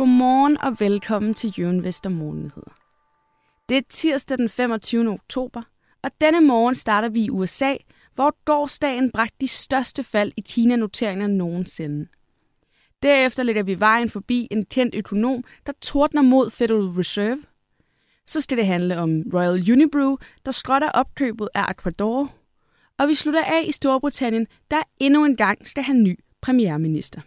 Godmorgen og velkommen til Jørgen Vestermorgenheder. Det er tirsdag den 25. oktober, og denne morgen starter vi i USA, hvor gårdsdagen bragte de største fald i Kina-noteringer nogensinde. Derefter lægger vi vejen forbi en kendt økonom, der tordner mod Federal Reserve. Så skal det handle om Royal Unibrew, der skrotter opkøbet af Ecuador. Og vi slutter af i Storbritannien, der endnu en gang skal have ny premierminister.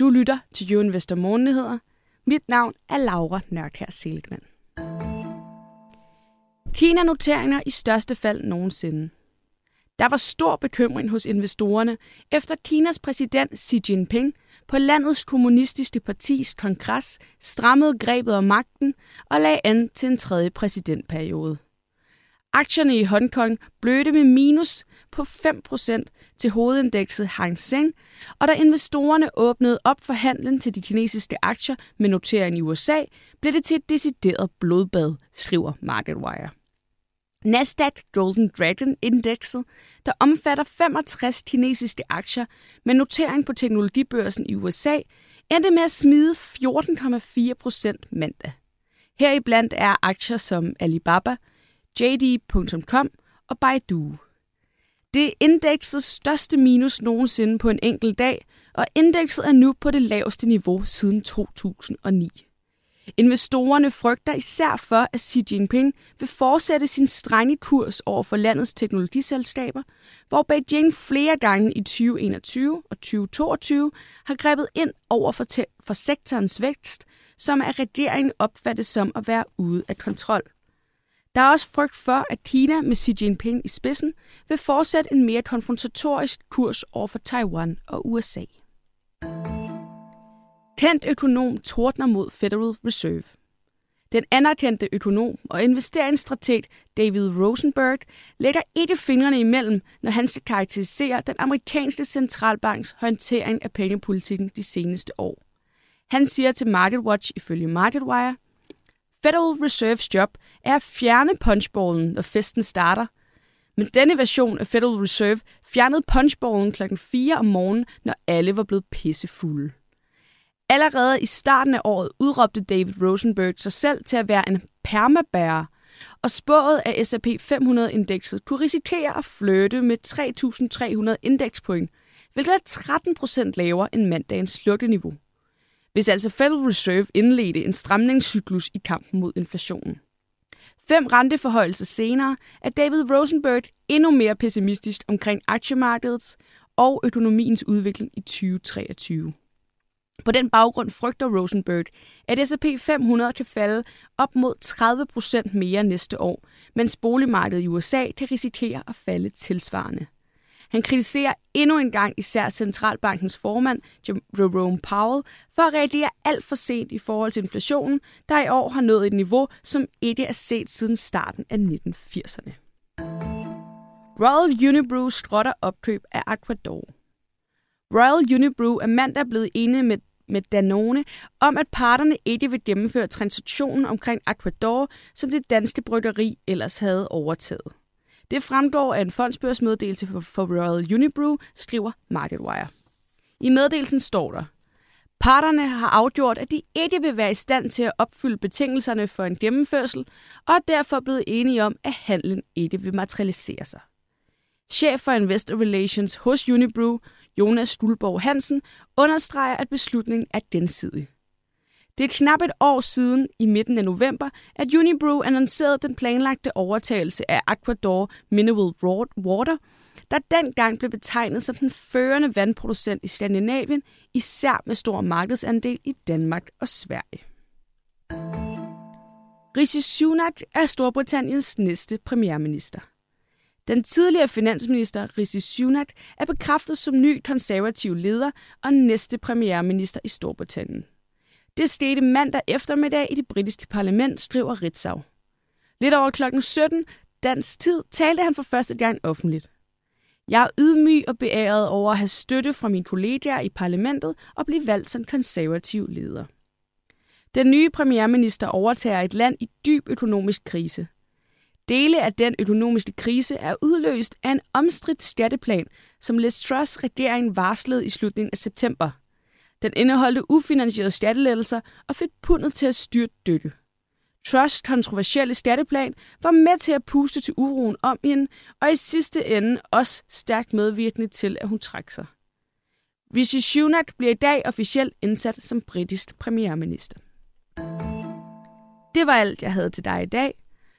Du lytter til Jørgen Vester Morgennyheder. Mit navn er Laura Nørkær Seligman. Kina-noteringer i største fald nogensinde. Der var stor bekymring hos investorerne, efter Kinas præsident Xi Jinping på landets kommunistiske partis kongres strammede grebet om magten og lagde an til en tredje præsidentperiode. Aktierne i Hongkong blødte med minus på 5% til hovedindekset Hang Seng, og da investorerne åbnede op for handlen til de kinesiske aktier med notering i USA, blev det til et decideret blodbad, skriver MarketWire. Nasdaq Golden Dragon indekset, der omfatter 65 kinesiske aktier med notering på teknologibørsen i USA, endte med at smide 14,4 procent mandag. Heriblandt er aktier som Alibaba, JD.com og Baidu. Det er indeksets største minus nogensinde på en enkelt dag, og indekset er nu på det laveste niveau siden 2009. Investorerne frygter især for, at Xi Jinping vil fortsætte sin strenge kurs over for landets teknologiselskaber, hvor Beijing flere gange i 2021 og 2022 har grebet ind over for, for sektorens vækst, som af regeringen opfattes som at være ude af kontrol. Der er også frygt for, at Kina med Xi Jinping i spidsen vil fortsætte en mere konfrontatorisk kurs over for Taiwan og USA. Kendt økonom tordner mod Federal Reserve. Den anerkendte økonom og investeringsstrateg David Rosenberg lægger ikke fingrene imellem, når han skal karakterisere den amerikanske centralbanks håndtering af pengepolitikken de seneste år. Han siger til MarketWatch ifølge MarketWire, Federal Reserves job er at fjerne punchballen, når festen starter. Men denne version af Federal Reserve fjernede punchballen klokken 4 om morgenen, når alle var blevet pissefulde. Allerede i starten af året udråbte David Rosenberg sig selv til at være en permabærer, og spået af S&P 500-indekset kunne risikere at flytte med 3.300 indekspoint, hvilket er 13 procent lavere end mandagens slukkeniveau hvis altså Federal Reserve indledte en stramningscyklus i kampen mod inflationen. Fem renteforhøjelser senere er David Rosenberg endnu mere pessimistisk omkring aktiemarkedets og økonomiens udvikling i 2023. På den baggrund frygter Rosenberg, at S&P 500 kan falde op mod 30 procent mere næste år, mens boligmarkedet i USA kan risikere at falde tilsvarende. Han kritiserer endnu en gang især centralbankens formand, Jerome Powell, for at reagere alt for sent i forhold til inflationen, der i år har nået et niveau, som ikke er set siden starten af 1980'erne. Royal Unibrew skrotter opkøb af Aquador. Royal Unibrew er mandag blevet enige med med Danone om, at parterne ikke vil gennemføre transaktionen omkring Aquador, som det danske bryggeri ellers havde overtaget. Det fremgår af en fondsbørsmeddelelse for Royal Unibrew, skriver MarketWire. I meddelelsen står der, Parterne har afgjort, at de ikke vil være i stand til at opfylde betingelserne for en gennemførsel, og er derfor blevet enige om, at handlen ikke vil materialisere sig. Chef for Investor Relations hos Unibrew, Jonas Stulborg Hansen, understreger, at beslutningen er gensidig. Det er knap et år siden, i midten af november, at Unibrew annoncerede den planlagte overtagelse af Aquador Mineral Water, der dengang blev betegnet som den førende vandproducent i Skandinavien, især med stor markedsandel i Danmark og Sverige. Rishi Sunak er Storbritanniens næste premierminister. Den tidligere finansminister Rishi Sunak er bekræftet som ny konservativ leder og næste premierminister i Storbritannien. Det skete mandag eftermiddag i det britiske parlament, skriver Ritzau. Lidt over klokken 17 dansk tid talte han for første gang offentligt. Jeg er ydmyg og beæret over at have støtte fra mine kollegaer i parlamentet og blive valgt som konservativ leder. Den nye premierminister overtager et land i dyb økonomisk krise. Dele af den økonomiske krise er udløst af en omstridt skatteplan, som Liz Truss regering varslede i slutningen af september – den indeholdte ufinansierede skattelettelser og fik pundet til at styrte døtte. Trusts kontroversielle skatteplan var med til at puste til uroen om hende, og i sidste ende også stærkt medvirkende til, at hun trak sig. Rishi Sunak bliver i dag officielt indsat som britisk premierminister. Det var alt, jeg havde til dig i dag.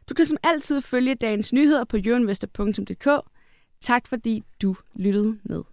Du kan som altid følge dagens nyheder på jørinvestor.dk. Tak fordi du lyttede med.